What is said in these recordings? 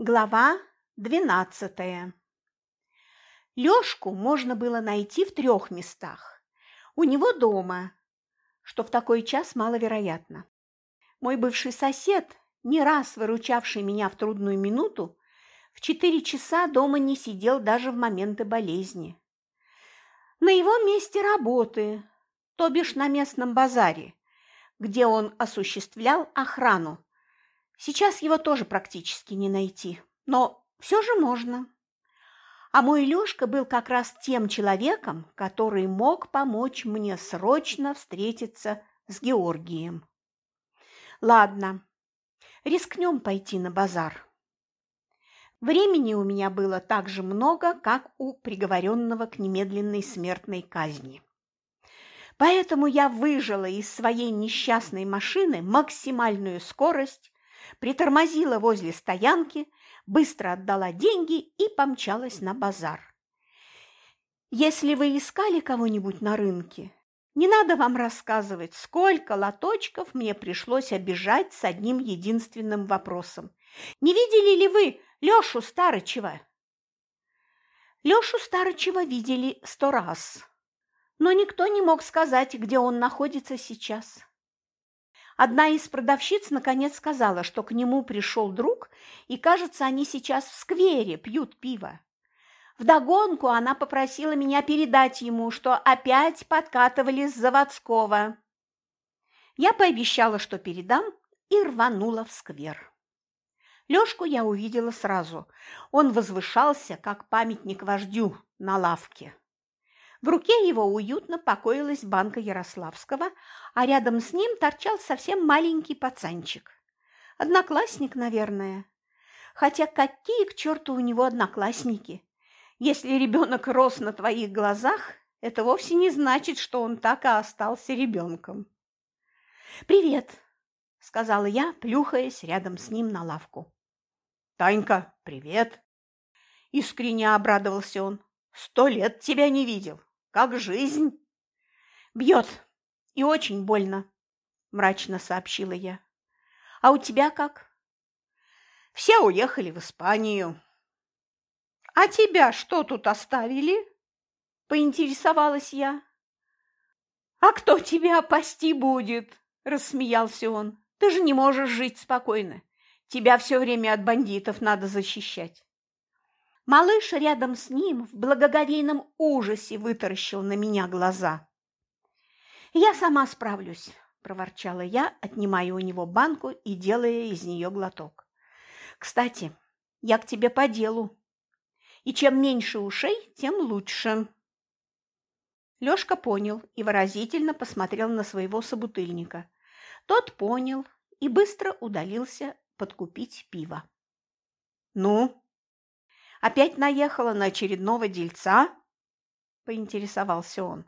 Глава двенадцатая Лёшку можно было найти в трех местах. У него дома, что в такой час маловероятно. Мой бывший сосед, не раз выручавший меня в трудную минуту, в четыре часа дома не сидел даже в моменты болезни. На его месте работы, то бишь на местном базаре, где он осуществлял охрану. Сейчас его тоже практически не найти, но все же можно. А мой Лёшка был как раз тем человеком, который мог помочь мне срочно встретиться с Георгием. Ладно, рискнем пойти на базар. Времени у меня было так же много, как у приговоренного к немедленной смертной казни. Поэтому я выжила из своей несчастной машины максимальную скорость, притормозила возле стоянки, быстро отдала деньги и помчалась на базар. Если вы искали кого-нибудь на рынке, не надо вам рассказывать, сколько лоточков мне пришлось обижать с одним единственным вопросом. Не видели ли вы Лёшу Старычева? Лёшу Старычева видели сто раз, но никто не мог сказать, где он находится сейчас. Одна из продавщиц наконец сказала, что к нему пришел друг, и, кажется, они сейчас в сквере пьют пиво. Вдогонку она попросила меня передать ему, что опять подкатывали с заводского. Я пообещала, что передам, и рванула в сквер. Лёшку я увидела сразу. Он возвышался, как памятник вождю на лавке. В руке его уютно покоилась банка Ярославского, а рядом с ним торчал совсем маленький пацанчик. Одноклассник, наверное. Хотя какие к черту у него одноклассники? Если ребенок рос на твоих глазах, это вовсе не значит, что он так и остался ребенком. «Привет!» – сказала я, плюхаясь рядом с ним на лавку. «Танька, привет!» Искренне обрадовался он. «Сто лет тебя не видел. Как жизнь?» «Бьет. И очень больно», – мрачно сообщила я. «А у тебя как?» «Все уехали в Испанию». «А тебя что тут оставили?» – поинтересовалась я. «А кто тебя пасти будет?» – рассмеялся он. «Ты же не можешь жить спокойно. Тебя все время от бандитов надо защищать. Малыш рядом с ним в благоговейном ужасе вытаращил на меня глаза. «Я сама справлюсь», – проворчала я, отнимая у него банку и делая из нее глоток. «Кстати, я к тебе по делу. И чем меньше ушей, тем лучше». Лёшка понял и выразительно посмотрел на своего собутыльника. Тот понял и быстро удалился подкупить пиво. «Ну, опять наехала на очередного дельца?» – поинтересовался он.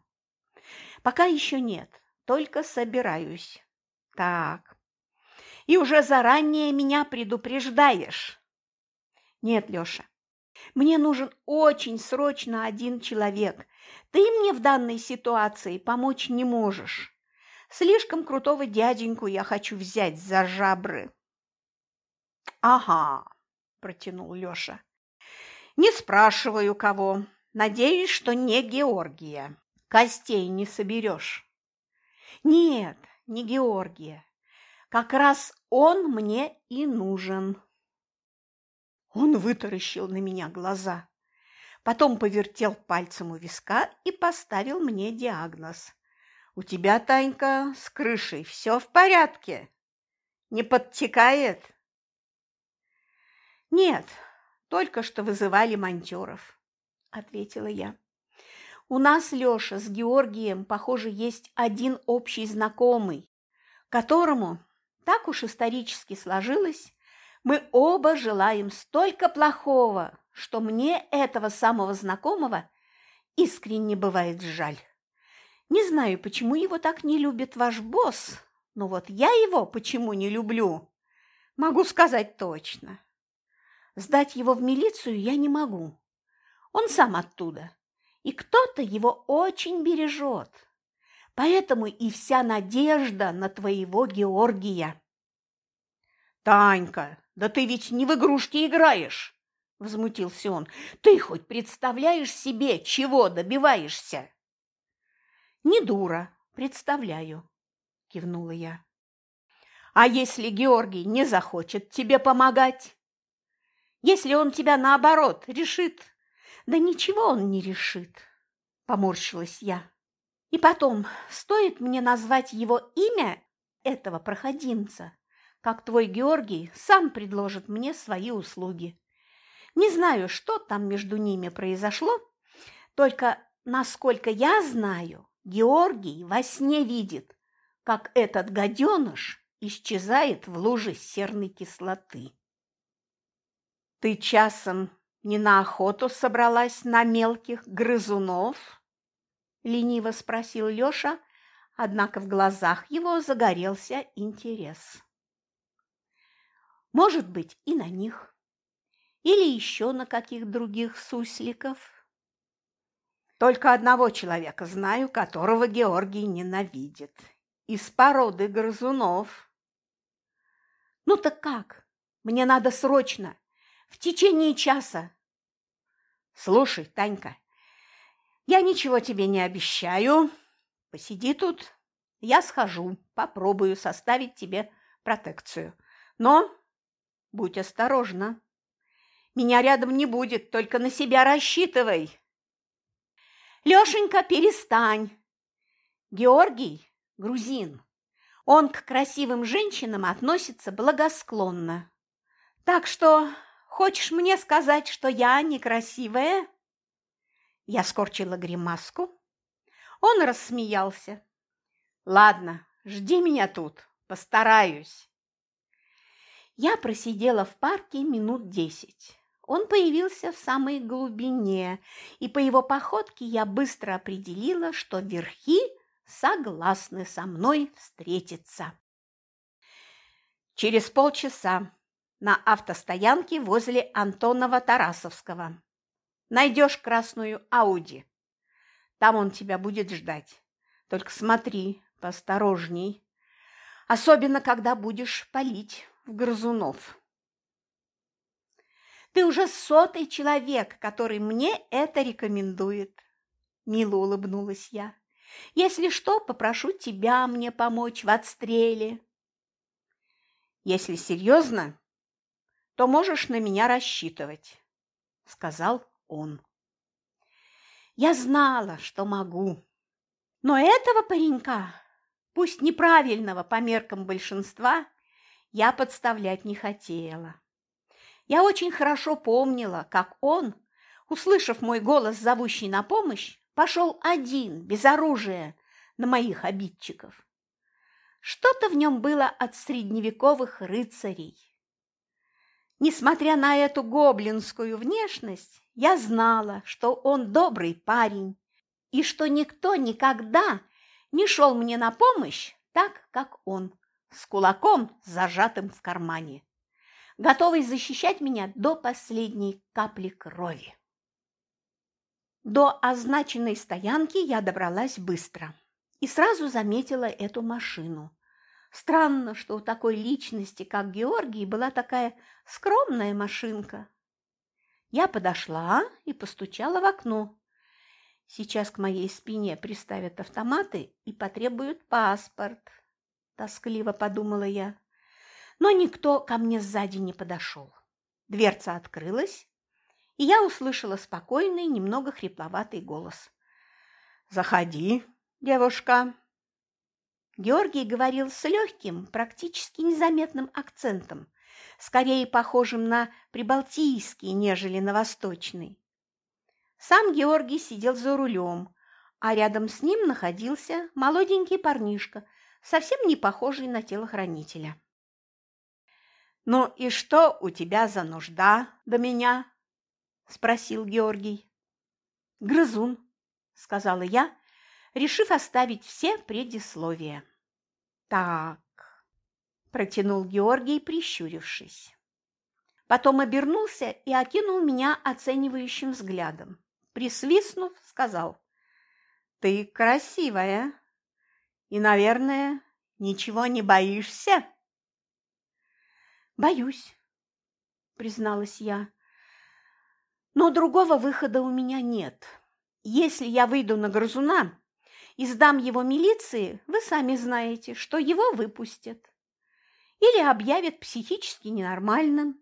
«Пока еще нет, только собираюсь. Так, и уже заранее меня предупреждаешь?» «Нет, Лёша, мне нужен очень срочно один человек. Ты мне в данной ситуации помочь не можешь. Слишком крутого дяденьку я хочу взять за жабры». «Ага», – протянул Лёша. «Не спрашиваю, кого. Надеюсь, что не Георгия. Костей не соберешь». «Нет, не Георгия. Как раз он мне и нужен». Он вытаращил на меня глаза, потом повертел пальцем у виска и поставил мне диагноз. «У тебя, Танька, с крышей все в порядке? Не подтекает?» «Нет, только что вызывали монтёров», – ответила я. «У нас, Лёша, с Георгием, похоже, есть один общий знакомый, которому, так уж исторически сложилось, мы оба желаем столько плохого, что мне этого самого знакомого искренне бывает жаль. Не знаю, почему его так не любит ваш босс, но вот я его почему не люблю, могу сказать точно. Сдать его в милицию я не могу. Он сам оттуда. И кто-то его очень бережет. Поэтому и вся надежда на твоего Георгия. Танька, Да ты ведь не в игрушки играешь, возмутился он. Ты хоть представляешь себе, чего добиваешься? Не дура, представляю, кивнула я. А если Георгий не захочет тебе помогать? Если он тебя наоборот решит? Да ничего он не решит, поморщилась я. И потом, стоит мне назвать его имя этого проходимца, как твой Георгий сам предложит мне свои услуги. Не знаю, что там между ними произошло, только, насколько я знаю, Георгий во сне видит, как этот гаденыш исчезает в луже серной кислоты. Ты часом не на охоту собралась на мелких грызунов? Лениво спросил Лёша, однако в глазах его загорелся интерес. Может быть, и на них. Или еще на каких других сусликов. Только одного человека знаю, которого Георгий ненавидит. Из породы грызунов. Ну так как? Мне надо срочно, в течение часа. Слушай, Танька, я ничего тебе не обещаю. Посиди тут, я схожу, попробую составить тебе протекцию. Но будь осторожна. Меня рядом не будет, только на себя рассчитывай. Лёшенька, перестань. Георгий – грузин. Он к красивым женщинам относится благосклонно. Так что хочешь мне сказать, что я некрасивая?» Я скорчила гримаску. Он рассмеялся. «Ладно, жди меня тут, постараюсь». Я просидела в парке минут десять. Он появился в самой глубине, и по его походке я быстро определила, что верхи согласны со мной встретиться. Через полчаса на автостоянке возле Антонова-Тарасовского. Найдешь красную Ауди. Там он тебя будет ждать. Только смотри, поосторожней. Особенно, когда будешь палить в грызунов. Ты уже сотый человек, который мне это рекомендует. Мило улыбнулась я. Если что, попрошу тебя мне помочь в отстреле. Если серьезно, то можешь на меня рассчитывать, сказал он. Я знала, что могу. Но этого паренька, пусть неправильного по меркам большинства, я подставлять не хотела. Я очень хорошо помнила, как он, услышав мой голос, зовущий на помощь, пошел один, без оружия, на моих обидчиков. Что-то в нем было от средневековых рыцарей. Несмотря на эту гоблинскую внешность, я знала, что он добрый парень и что никто никогда не шел мне на помощь так, как он, с кулаком, зажатым в кармане готовый защищать меня до последней капли крови. До означенной стоянки я добралась быстро и сразу заметила эту машину. Странно, что у такой личности, как Георгий, была такая скромная машинка. Я подошла и постучала в окно. Сейчас к моей спине приставят автоматы и потребуют паспорт, тоскливо подумала я но никто ко мне сзади не подошел. Дверца открылась, и я услышала спокойный, немного хрипловатый голос. «Заходи, девушка!» Георгий говорил с легким, практически незаметным акцентом, скорее похожим на прибалтийский, нежели на восточный. Сам Георгий сидел за рулем, а рядом с ним находился молоденький парнишка, совсем не похожий на телохранителя. «Ну и что у тебя за нужда до меня?» – спросил Георгий. «Грызун», – сказала я, решив оставить все предисловия. «Так», – протянул Георгий, прищурившись. Потом обернулся и окинул меня оценивающим взглядом. Присвистнув, сказал, «Ты красивая и, наверное, ничего не боишься?» «Боюсь», призналась я. Но другого выхода у меня нет. Если я выйду на грызуна и сдам его милиции, вы сами знаете, что его выпустят. Или объявят психически ненормальным.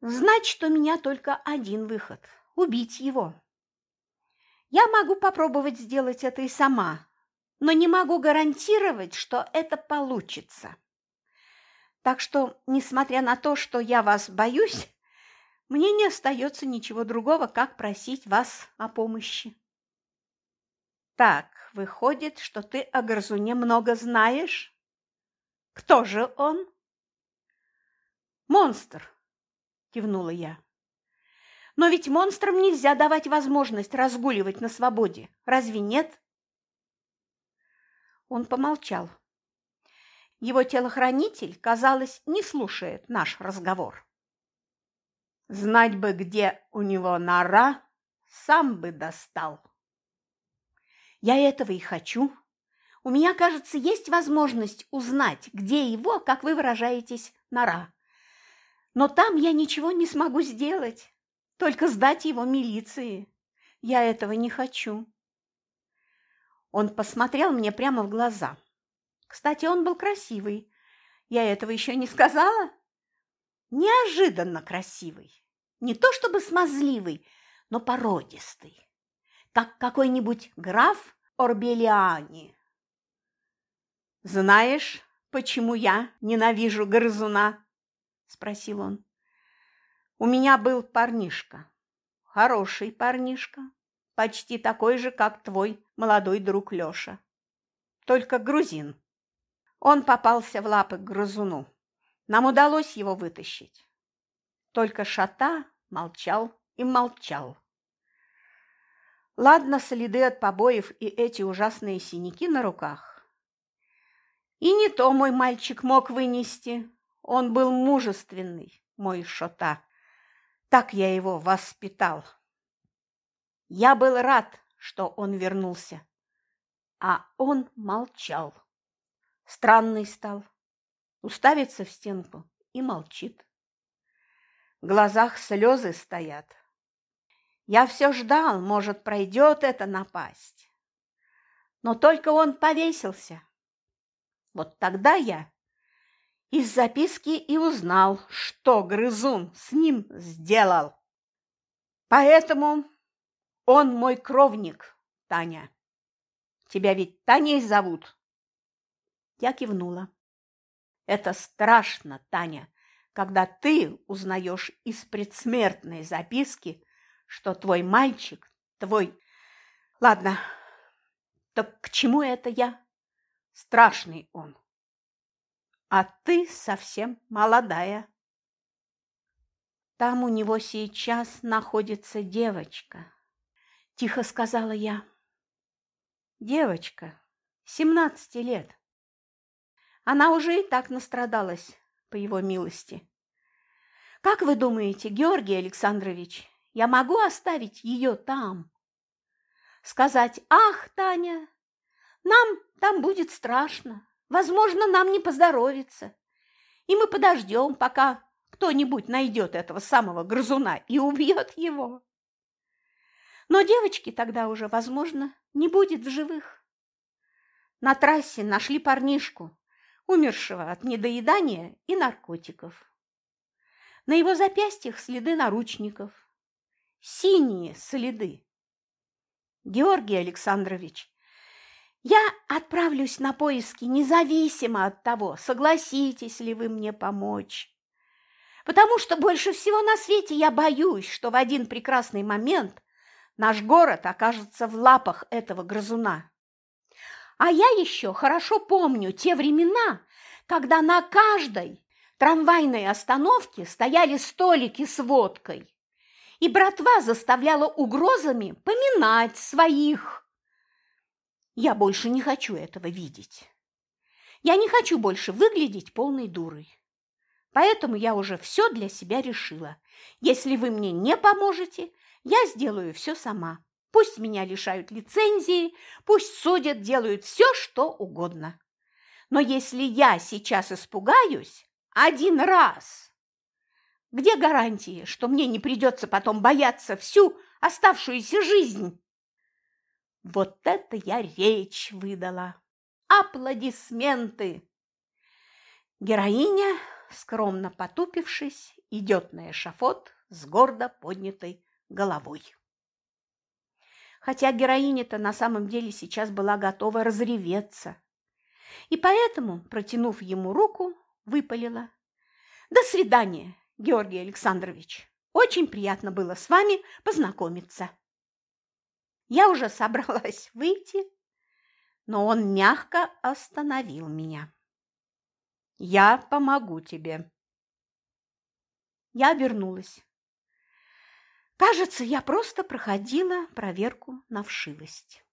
Значит, у меня только один выход – убить его. Я могу попробовать сделать это и сама, но не могу гарантировать, что это получится. Так что, несмотря на то, что я вас боюсь, мне не остается ничего другого, как просить вас о помощи. Так, выходит, что ты о грызуне много знаешь? Кто же он? Монстр, кивнула я. Но ведь монстрам нельзя давать возможность разгуливать на свободе. Разве нет? Он помолчал. Его телохранитель, казалось, не слушает наш разговор. Знать бы, где у него нора, сам бы достал. Я этого и хочу. У меня, кажется, есть возможность узнать, где его, как вы выражаетесь, нора. Но там я ничего не смогу сделать, только сдать его милиции. Я этого не хочу. Он посмотрел мне прямо в глаза. Кстати, он был красивый. Я этого еще не сказала? Неожиданно красивый. Не то чтобы смазливый, но породистый. Как какой-нибудь граф Орбелиани. «Знаешь, почему я ненавижу грызуна?» – спросил он. «У меня был парнишка, хороший парнишка, почти такой же, как твой молодой друг Лёша, только грузин. Он попался в лапы к грызуну. Нам удалось его вытащить. Только шата молчал и молчал. Ладно, следы от побоев и эти ужасные синяки на руках. И не то мой мальчик мог вынести. Он был мужественный, мой шота. Так я его воспитал. Я был рад, что он вернулся, а он молчал. Странный стал, уставится в стенку и молчит. В глазах слезы стоят. Я все ждал, может, пройдет эта напасть. Но только он повесился. Вот тогда я из записки и узнал, что грызун с ним сделал. Поэтому он мой кровник, Таня. Тебя ведь Таней зовут? Я кивнула. Это страшно, Таня, когда ты узнаешь из предсмертной записки, что твой мальчик, твой... Ладно, так к чему это я? Страшный он. А ты совсем молодая. Там у него сейчас находится девочка. – тихо сказала я. Девочка, семнадцати лет. Она уже и так настрадалась, по его милости. Как вы думаете, Георгий Александрович, я могу оставить ее там? Сказать, ах, Таня, нам там будет страшно, возможно, нам не поздоровится, и мы подождем, пока кто-нибудь найдет этого самого грызуна и убьет его. Но девочки тогда уже, возможно, не будет в живых. На трассе нашли парнишку, умершего от недоедания и наркотиков. На его запястьях следы наручников. Синие следы. Георгий Александрович, я отправлюсь на поиски независимо от того, согласитесь ли вы мне помочь. Потому что больше всего на свете я боюсь, что в один прекрасный момент наш город окажется в лапах этого грызуна. А я еще хорошо помню те времена, когда на каждой трамвайной остановке стояли столики с водкой, и братва заставляла угрозами поминать своих. Я больше не хочу этого видеть. Я не хочу больше выглядеть полной дурой. Поэтому я уже все для себя решила. Если вы мне не поможете, я сделаю все сама. Пусть меня лишают лицензии, пусть судят, делают все, что угодно. Но если я сейчас испугаюсь один раз, Где гарантии, что мне не придется потом бояться всю оставшуюся жизнь? Вот это я речь выдала! Аплодисменты! Героиня, скромно потупившись, идет на эшафот с гордо поднятой головой. Хотя героиня-то на самом деле сейчас была готова разреветься. И поэтому, протянув ему руку, выпалила. «До свидания, Георгий Александрович! Очень приятно было с вами познакомиться!» Я уже собралась выйти, но он мягко остановил меня. «Я помогу тебе». Я обернулась. Кажется, я просто проходила проверку на вшивость.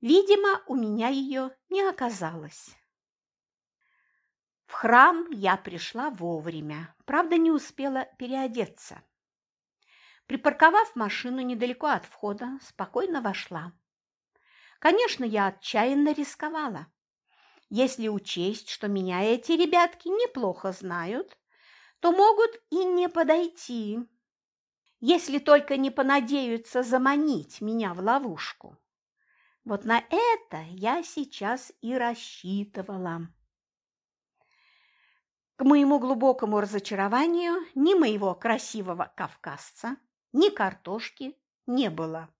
Видимо, у меня ее не оказалось. В храм я пришла вовремя, правда, не успела переодеться. Припарковав машину недалеко от входа, спокойно вошла. Конечно, я отчаянно рисковала. Если учесть, что меня эти ребятки неплохо знают, то могут и не подойти, если только не понадеются заманить меня в ловушку. Вот на это я сейчас и рассчитывала. К моему глубокому разочарованию ни моего красивого кавказца, ни картошки не было,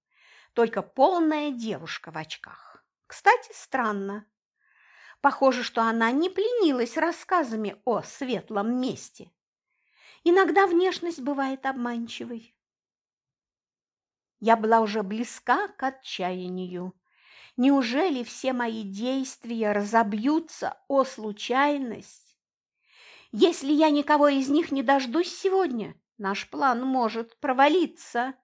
только полная девушка в очках. Кстати, странно. Похоже, что она не пленилась рассказами о светлом месте. Иногда внешность бывает обманчивой. Я была уже близка к отчаянию. Неужели все мои действия разобьются о случайность? Если я никого из них не дождусь сегодня, наш план может провалиться.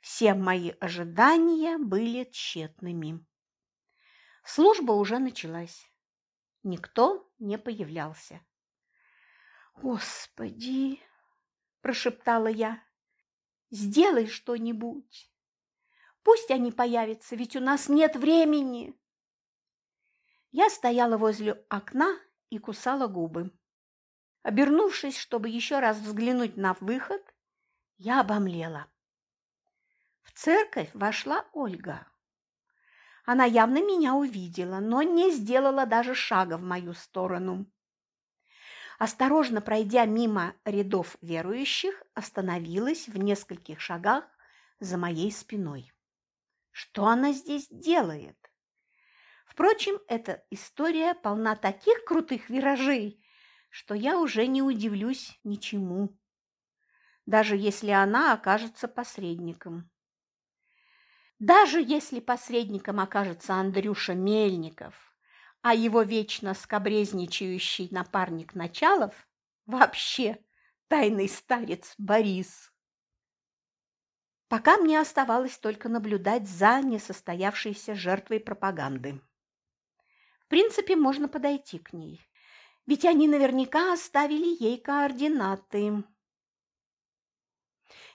Все мои ожидания были тщетными. Служба уже началась. Никто не появлялся. «Господи!» – прошептала я. «Сделай что-нибудь! Пусть они появятся, ведь у нас нет времени!» Я стояла возле окна и кусала губы. Обернувшись, чтобы еще раз взглянуть на выход, я обомлела. В церковь вошла Ольга. Она явно меня увидела, но не сделала даже шага в мою сторону. Осторожно пройдя мимо рядов верующих, остановилась в нескольких шагах за моей спиной. Что она здесь делает? Впрочем, эта история полна таких крутых виражей, что я уже не удивлюсь ничему, даже если она окажется посредником. Даже если посредником окажется Андрюша Мельников, а его вечно скобрезничающий напарник Началов вообще тайный старец Борис. Пока мне оставалось только наблюдать за несостоявшейся жертвой пропаганды. В принципе, можно подойти к ней, ведь они наверняка оставили ей координаты.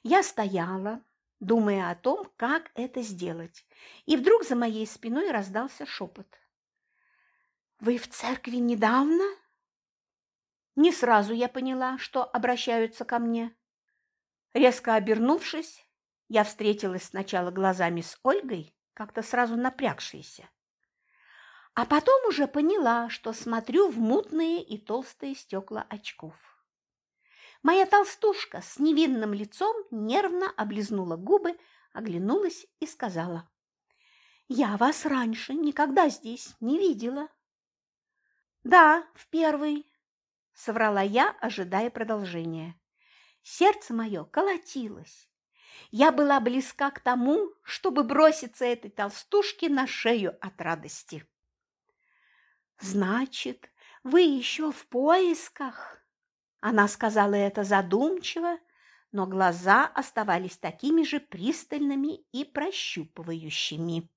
Я стояла, думая о том, как это сделать, и вдруг за моей спиной раздался шепот. Вы в церкви недавно? Не сразу я поняла, что обращаются ко мне. Резко обернувшись, я встретилась сначала глазами с Ольгой, как-то сразу напрягшейся. А потом уже поняла, что смотрю в мутные и толстые стекла очков. Моя толстушка с невинным лицом нервно облизнула губы, оглянулась и сказала. «Я вас раньше никогда здесь не видела». «Да, в первый», – соврала я, ожидая продолжения. Сердце мое колотилось. Я была близка к тому, чтобы броситься этой толстушке на шею от радости. «Значит, вы еще в поисках?» Она сказала это задумчиво, но глаза оставались такими же пристальными и прощупывающими.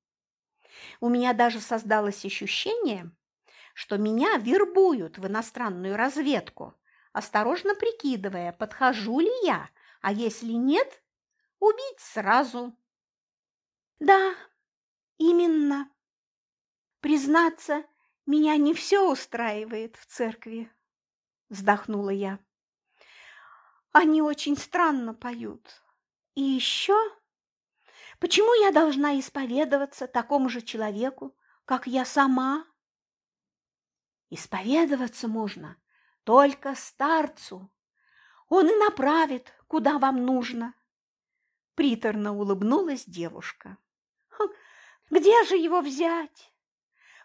У меня даже создалось ощущение, что меня вербуют в иностранную разведку, осторожно прикидывая, подхожу ли я, а если нет, убить сразу. Да, именно. Признаться, меня не все устраивает в церкви, вздохнула я. Они очень странно поют. И еще, почему я должна исповедоваться такому же человеку, как я сама? Исповедоваться можно только старцу. Он и направит, куда вам нужно. Приторно улыбнулась девушка. «Хм, где же его взять?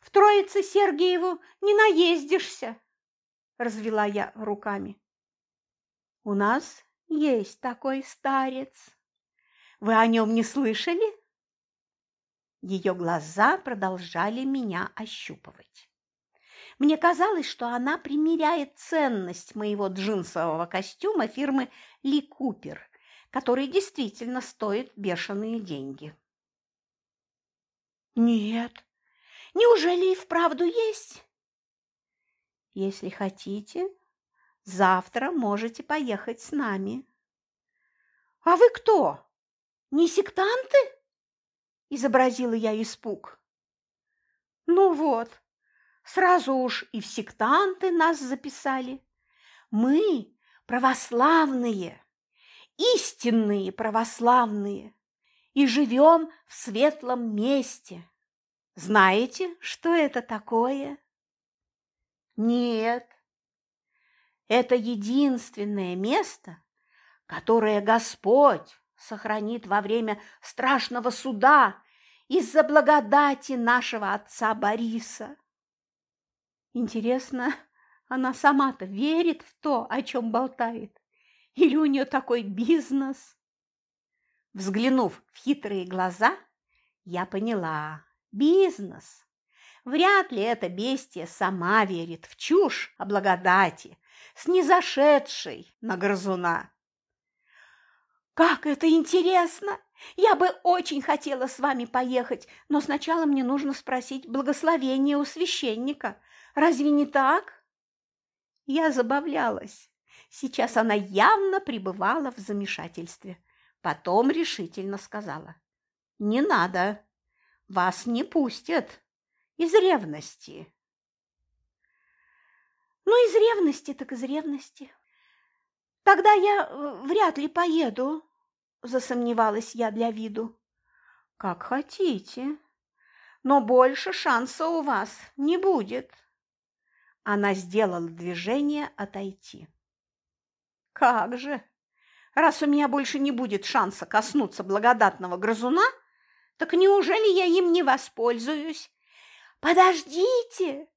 В Троице Сергиеву не наездишься, развела я руками. У нас есть такой старец. Вы о нем не слышали? Ее глаза продолжали меня ощупывать. Мне казалось, что она примеряет ценность моего джинсового костюма фирмы Ли Купер, который действительно стоит бешеные деньги. Нет. Неужели и вправду есть? Если хотите, завтра можете поехать с нами. А вы кто? Не сектанты? Изобразила я испуг. Ну вот, сразу уж и в сектанты нас записали. Мы православные, истинные православные, и живем в светлом месте. Знаете, что это такое? Нет. Это единственное место, которое Господь сохранит во время страшного суда из-за благодати нашего отца Бориса. Интересно, она сама-то верит в то, о чем болтает? Или у нее такой бизнес? Взглянув в хитрые глаза, я поняла – бизнес. Вряд ли эта бестия сама верит в чушь о благодати, снизошедшей на грызуна. «Как это интересно! Я бы очень хотела с вами поехать, но сначала мне нужно спросить благословение у священника. Разве не так?» Я забавлялась. Сейчас она явно пребывала в замешательстве. Потом решительно сказала. «Не надо, вас не пустят из ревности». «Ну, из ревности так из ревности. Тогда я э, вряд ли поеду», – засомневалась я для виду. «Как хотите, но больше шанса у вас не будет». Она сделала движение отойти. «Как же!» Раз у меня больше не будет шанса коснуться благодатного грызуна, так неужели я им не воспользуюсь? Подождите,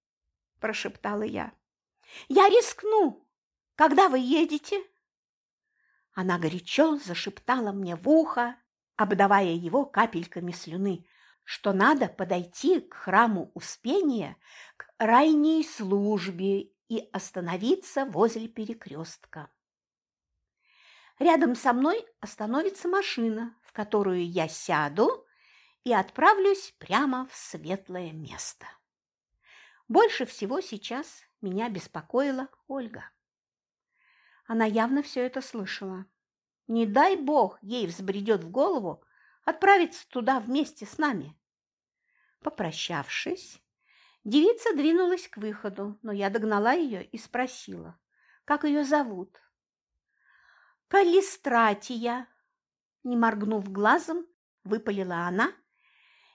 прошептала я. Я рискну. Когда вы едете? Она горячо зашептала мне в ухо, обдавая его капельками слюны, что надо подойти к храму Успения, к ранней службе и остановиться возле перекрестка. Рядом со мной остановится машина, в которую я сяду и отправлюсь прямо в светлое место. Больше всего сейчас меня беспокоила Ольга. Она явно все это слышала. Не дай бог ей взбредет в голову отправиться туда вместе с нами. Попрощавшись, девица двинулась к выходу, но я догнала ее и спросила, как ее зовут. Калистратия, не моргнув глазом, выпалила она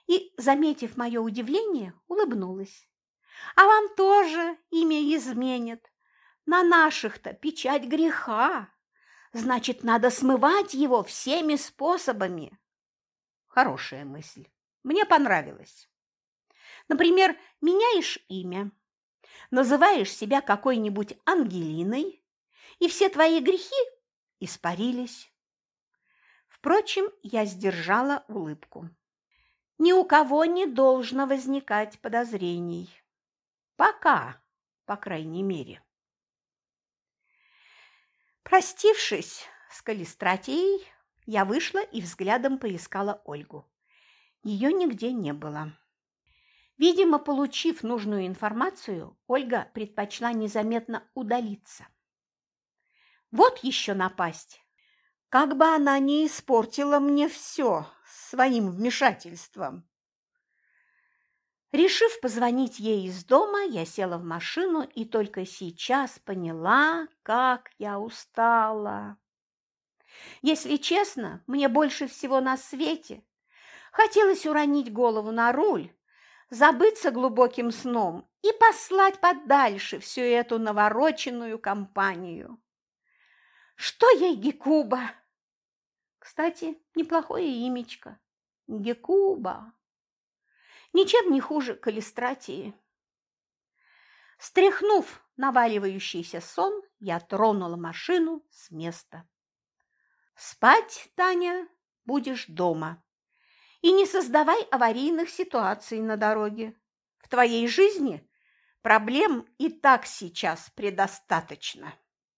и, заметив мое удивление, улыбнулась. А вам тоже имя изменят. На наших-то печать греха. Значит, надо смывать его всеми способами. Хорошая мысль. Мне понравилось. Например, меняешь имя, называешь себя какой-нибудь Ангелиной, и все твои грехи испарились. Впрочем, я сдержала улыбку. Ни у кого не должно возникать подозрений. Пока, по крайней мере. Простившись с Калистратией, я вышла и взглядом поискала Ольгу. Ее нигде не было. Видимо, получив нужную информацию, Ольга предпочла незаметно удалиться. Вот еще напасть. Как бы она не испортила мне все своим вмешательством. Решив позвонить ей из дома, я села в машину и только сейчас поняла, как я устала. Если честно, мне больше всего на свете хотелось уронить голову на руль, забыться глубоким сном и послать подальше всю эту навороченную компанию. Что ей Гекуба? Кстати, неплохое имечко. Гекуба. Ничем не хуже калистратии. Стряхнув наваливающийся сон, я тронула машину с места. Спать, Таня, будешь дома. И не создавай аварийных ситуаций на дороге. В твоей жизни проблем и так сейчас предостаточно.